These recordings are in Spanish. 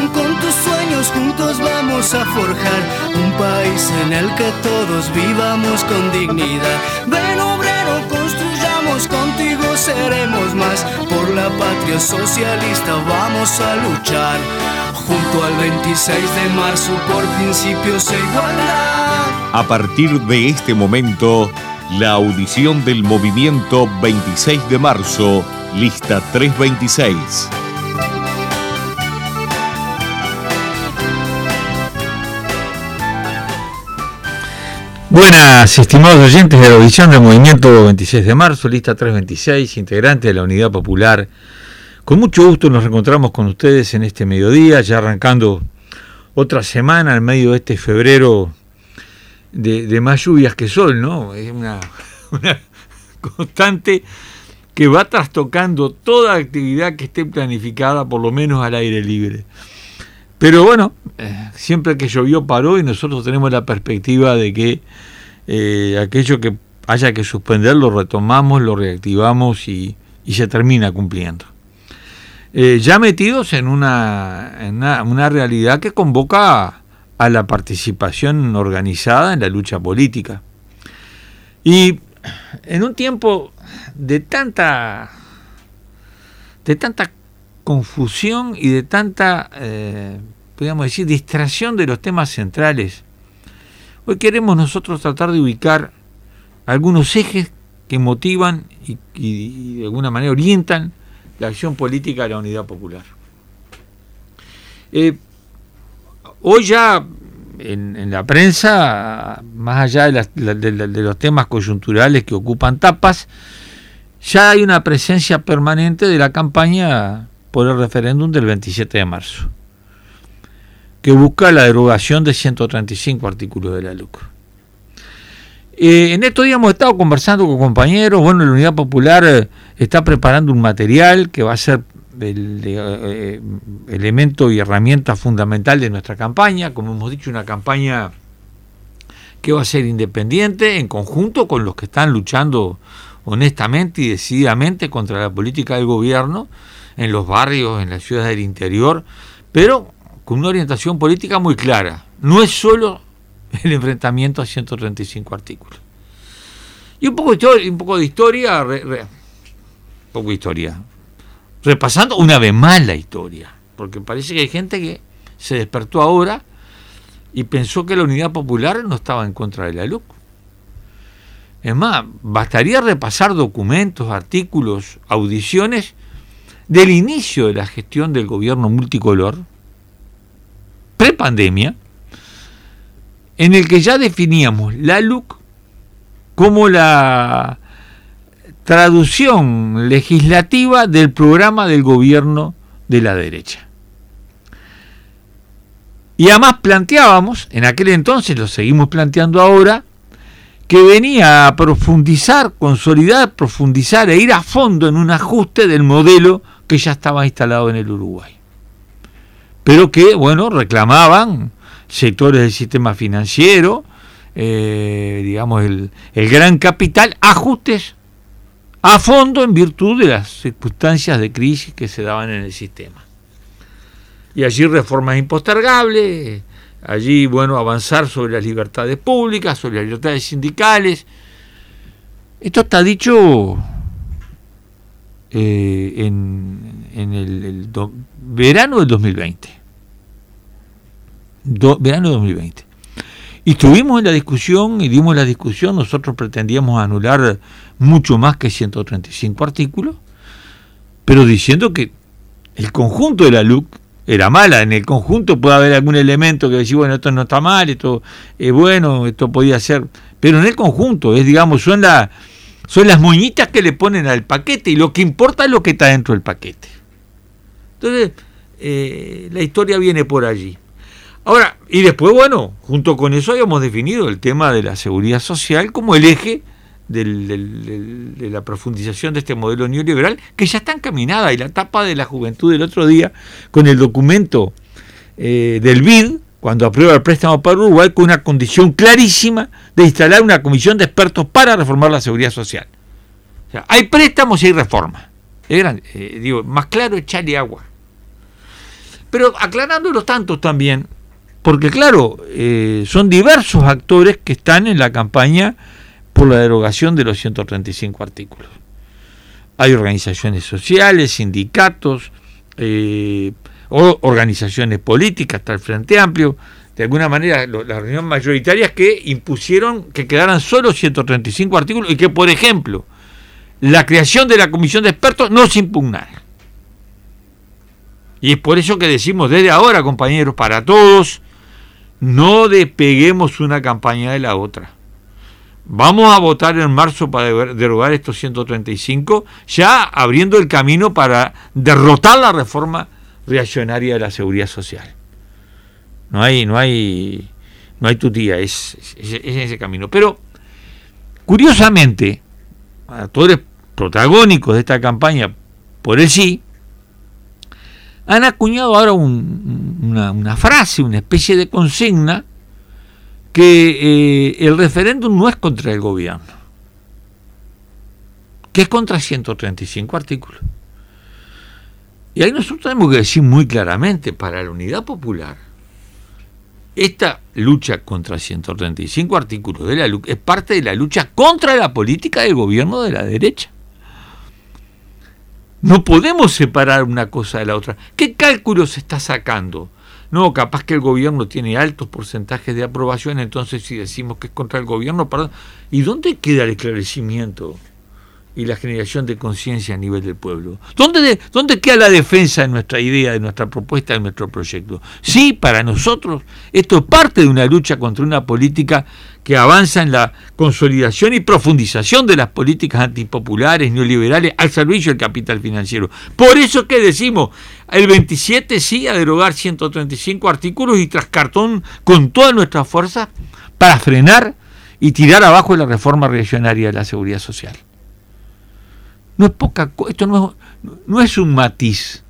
Ven con tus sueños, juntos vamos a forjar un país en el que todos vivamos con dignidad. Ven obrero, construyamos contigo, seremos más. Por la patria socialista vamos a luchar. Junto al 26 de marzo por principios e igualdad. A partir de este momento, la audición del movimiento 26 de marzo, lista 326. Buenas, estimados oyentes de la audición del movimiento 26 de marzo, lista 326, integrante de la Unidad Popular. Con mucho gusto nos encontramos con ustedes en este mediodía, ya arrancando otra semana en medio de este febrero de, más lluvias que sol, ¿no? Es una, constante que va trastocando toda actividad que esté planificada, por lo menos al aire libre. Pero bueno, siempre que llovió paró y nosotros tenemos la perspectiva de que eh, aquello que haya que suspender lo retomamos, lo reactivamos y, se termina cumpliendo. Eh, ya metidos en una, en una realidad que convoca a la participación organizada en la lucha política. Y en un tiempo de tanta de tanta confusión y de tanta eh, podríamos decir distracción de los temas centrales hoy queremos nosotros tratar de ubicar algunos ejes que motivan y, de alguna manera orientan la acción política de la unidad popular. Eh, Hoy ya en, la prensa, más allá de, los temas coyunturales que ocupan tapas, ya hay una presencia permanente de la campaña por el referéndum del 27 de marzo, que busca la derogación de 135 artículos de la LUC. Eh, en estos días hemos estado conversando con compañeros, bueno, la Unidad Popular eh, está preparando un material que va a ser el eh, elemento y herramienta fundamental de nuestra campaña, como hemos dicho, una campaña que va a ser independiente en conjunto con los que están luchando honestamente y decididamente contra la política del gobierno en los barrios, en las ciudades del interior, pero con una orientación política muy clara. No es solo el enfrentamiento a 135 artículos. Y un poco, poco de historia, un poco de historia, repasando una vez más la historia, porque parece que hay gente que se despertó ahora y pensó que la unidad popular no estaba en contra de la LUC. Es más, bastaría repasar documentos, artículos, audiciones del inicio de la gestión del gobierno multicolor, prepandemia, en el que ya definíamos la LUC como la traducción legislativa del programa del gobierno de la derecha. Y además planteábamos, en aquel entonces lo seguimos planteando ahora, que venía a profundizar, consolidar, profundizar e ir a fondo en un ajuste del modelo que ya estaba instalado en el Uruguay. Pero que, bueno, reclamaban sectores del sistema financiero, eh, digamos, el, el gran capital, ajustes a fondo en virtud de las circunstancias de crisis que se daban en el sistema. Y allí reformas impostergables, allí, bueno, avanzar sobre las libertades públicas, sobre las libertades sindicales. Esto está dicho eh, en, el, verano del 2020. verano del 2020. Y estuvimos en la discusión y dimos la discusión, nosotros pretendíamos anular mucho más que 135 artículos, pero diciendo que el conjunto de la LUC era mala, en el conjunto puede haber algún elemento que decir, bueno, esto no está mal, esto es bueno, esto podía ser, pero en el conjunto, es digamos, son, la, son las moñitas que le ponen al paquete y lo que importa es lo que está dentro del paquete. Entonces, eh, la historia viene por allí. Ahora, y después, bueno, junto con eso habíamos definido el tema de la seguridad social como el eje de la profundización de este modelo neoliberal, que ya está encaminada, y la etapa de la juventud del otro día, con el documento eh, del BID, cuando aprueba el préstamo para Uruguay, con una condición clarísima de instalar una comisión de expertos para reformar la seguridad social. O sea, hay préstamos y hay reforma. Es grande. Eh, digo, más claro, echarle agua. pero aclarando los tantos también, porque claro, eh, son diversos actores que están en la campaña por la derogación de los 135 artículos. Hay organizaciones sociales, sindicatos, eh, organizaciones políticas, hasta el Frente Amplio, de alguna manera las reuniones mayoritarias que impusieron que quedaran solo 135 artículos y que, por ejemplo, la creación de la comisión de expertos no se impugnara. Y es por eso que decimos desde ahora, compañeros, para todos, no despeguemos una campaña de la otra. Vamos a votar en marzo para derogar estos 135, ya abriendo el camino para derrotar la reforma reaccionaria de la seguridad social. No hay, no hay, no hay tutía, es, es, es ese camino. Pero, curiosamente, actores protagónicos de esta campaña por el sí, han acuñado ahora una, frase, una especie de consigna, que eh, el referéndum no es contra el gobierno, que es contra 135 artículos. Y ahí nosotros tenemos que decir muy claramente, para la unidad popular, esta lucha contra 135 artículos de la es parte de la lucha contra la política del gobierno de la derecha. No podemos separar una cosa de la otra. ¿Qué cálculo se está sacando? No, capaz que el gobierno tiene altos porcentajes de aprobación, entonces si decimos que es contra el gobierno, perdón. ¿Y dónde queda el esclarecimiento y la generación de conciencia a nivel del pueblo? ¿Dónde, ¿Dónde queda la defensa de nuestra idea, de nuestra propuesta, de nuestro proyecto? Sí, para nosotros esto es parte de una lucha contra una política que avanza en la consolidación y profundización de las políticas antipopulares, neoliberales, al servicio del capital financiero. Por eso que decimos, el 27 sí a derogar 135 artículos y tras cartón con toda nuestra fuerza para frenar y tirar abajo la reforma reaccionaria de la seguridad social. No es poca esto no es, no es un matiz,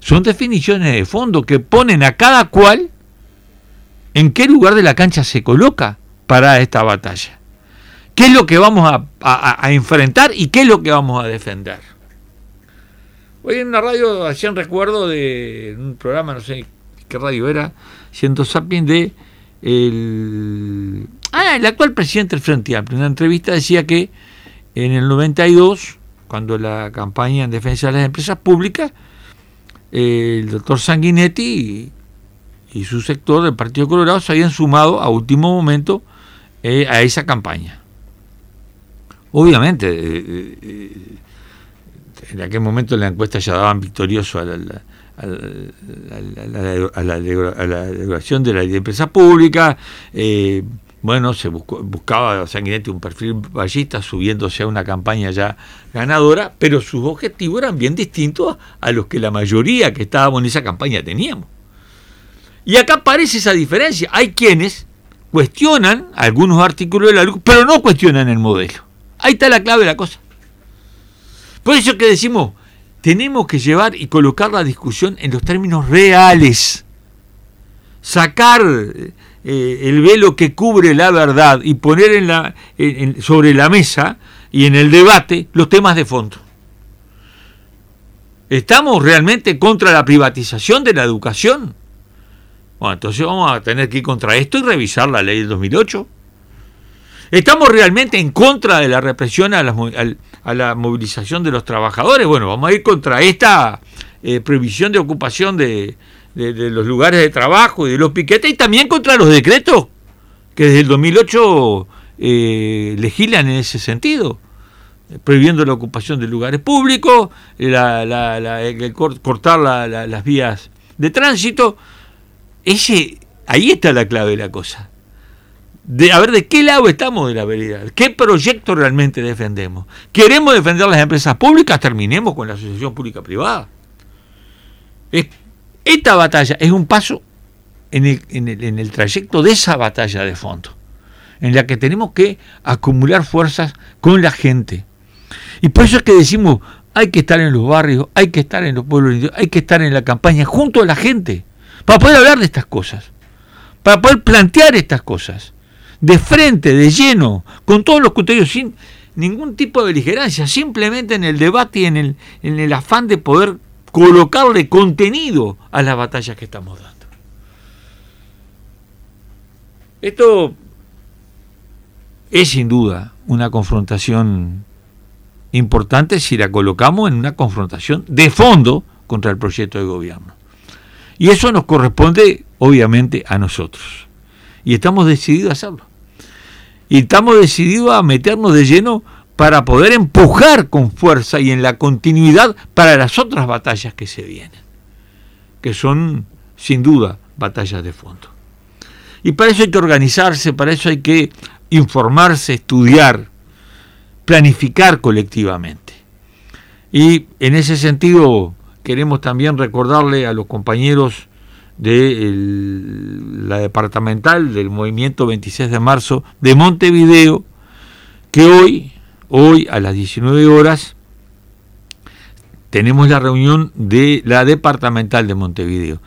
son definiciones de fondo que ponen a cada cual en qué lugar de la cancha se coloca para esta batalla. ¿Qué es lo que vamos a, enfrentar y qué es lo que vamos a defender? Hoy en una radio hacían recuerdo de un programa, no sé qué radio era, siendo Sapien de el, ah, el actual presidente del Frente Amplio. En una entrevista decía que en el 92, cuando la campaña en defensa de las empresas públicas, el doctor Sanguinetti y, su sector del Partido Colorado se habían sumado a último momento eh, a esa campaña. Obviamente, eh, eh, en aquel momento la encuesta ya daban victorioso a la, a la, derogación de la empresa pública. Bueno, se buscaba Sanguinetti un perfil ballista subiéndose a una campaña ya ganadora, pero sus objetivos eran bien distintos a los que la mayoría que estábamos en esa campaña teníamos. Y acá aparece esa diferencia. Hay quienes cuestionan algunos artículos de la luz, pero no cuestionan el modelo. Ahí está la clave de la cosa. Por eso que decimos, tenemos que llevar y colocar la discusión en los términos reales. Sacar eh, el velo que cubre la verdad y poner en la, sobre la mesa y en el debate los temas de fondo. ¿Estamos realmente contra la privatización de la educación? Bueno, entonces vamos a tener que ir contra esto y revisar la ley del 2008. ¿Estamos realmente en contra de la represión a la, movilización de los trabajadores? Bueno, vamos a ir contra esta eh, prohibición de ocupación de, los lugares de trabajo y de los piquetes y también contra los decretos que desde el 2008 eh, legislan en ese sentido, prohibiendo la ocupación de lugares públicos, cortar las vías de tránsito. Ese, ahí está la clave de la cosa. De, a ver de qué lado estamos de la vereda, qué proyecto realmente defendemos. ¿Queremos defender las empresas públicas? Terminemos con la asociación pública-privada. Esta batalla es un paso en el, trayecto de esa batalla de fondo, en la que tenemos que acumular fuerzas con la gente. Y por eso es que decimos, hay que estar en los barrios, hay que estar en los pueblos, hay que estar en la campaña junto a la gente para poder hablar de estas cosas, para poder plantear estas cosas, de frente, de lleno, con todos los criterios, sin ningún tipo de beligerancia, simplemente en el debate y en el, en el afán de poder colocarle contenido a las batallas que estamos dando. Esto es sin duda una confrontación importante si la colocamos en una confrontación de fondo contra el proyecto de gobierno. Y eso nos corresponde, obviamente, a nosotros. Y estamos decididos a hacerlo. Y estamos decididos a meternos de lleno para poder empujar con fuerza y en la continuidad para las otras batallas que se vienen, que son, sin duda, batallas de fondo. Y para eso hay que organizarse, para eso hay que informarse, estudiar, planificar colectivamente. Y en ese sentido queremos también recordarle a los compañeros de la departamental del movimiento 26 de marzo de Montevideo, que hoy, hoy a las 19 horas, tenemos la reunión de la departamental de Montevideo.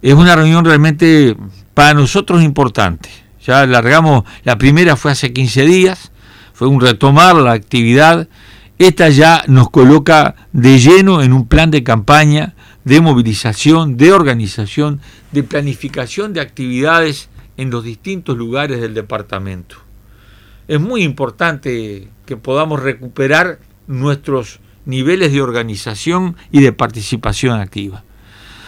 Es una reunión realmente para nosotros importante. Ya largamos, la primera fue hace 15 días, fue un retomar la actividad. Esta ya nos coloca de lleno en un plan de campaña, de movilización, de organización, de planificación de actividades en los distintos lugares del departamento. Es muy importante que podamos recuperar nuestros niveles de organización y de participación activa.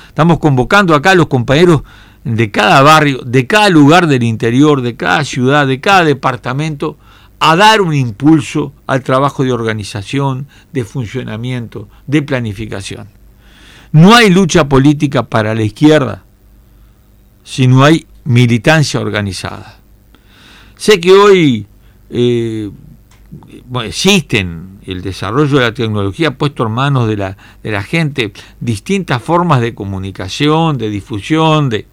Estamos convocando acá a los compañeros de cada barrio, de cada lugar del interior, de cada ciudad, de cada departamento, a dar un impulso al trabajo de organización, de funcionamiento, de planificación. No hay lucha política para la izquierda si no hay militancia organizada. Sé que hoy eh, existen el desarrollo de la tecnología puesto en manos de la, de la gente, distintas formas de comunicación, de difusión, de,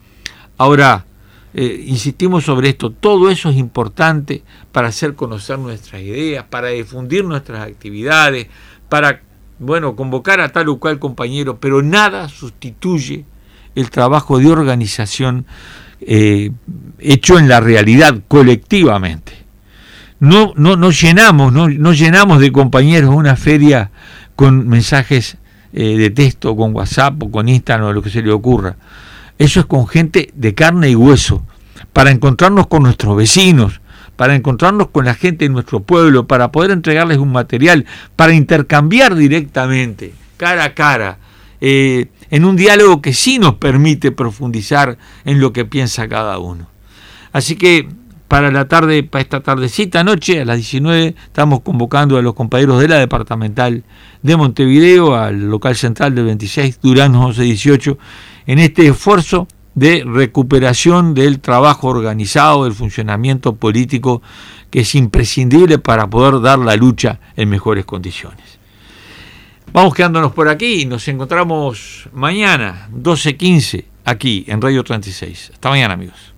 Ahora, eh, insistimos sobre esto, todo eso es importante para hacer conocer nuestras ideas, para difundir nuestras actividades, para, bueno, convocar a tal o cual compañero, pero nada sustituye el trabajo de organización eh, hecho en la realidad colectivamente. No, no, no llenamos, no, no, llenamos de compañeros una feria con mensajes eh, de texto, con WhatsApp o con Instagram o lo que se le ocurra. Eso es con gente de carne y hueso, para encontrarnos con nuestros vecinos, para encontrarnos con la gente de nuestro pueblo, para poder entregarles un material, para intercambiar directamente, cara a cara, eh, en un diálogo que sí nos permite profundizar en lo que piensa cada uno. Así que para la tarde, para esta tardecita noche, a las 19, estamos convocando a los compañeros de la departamental de Montevideo, al local central del 26, Durán 1118, en este esfuerzo de recuperación del trabajo organizado, del funcionamiento político, que es imprescindible para poder dar la lucha en mejores condiciones. Vamos quedándonos por aquí nos encontramos mañana, 12.15, aquí en Radio 36. Hasta mañana, amigos.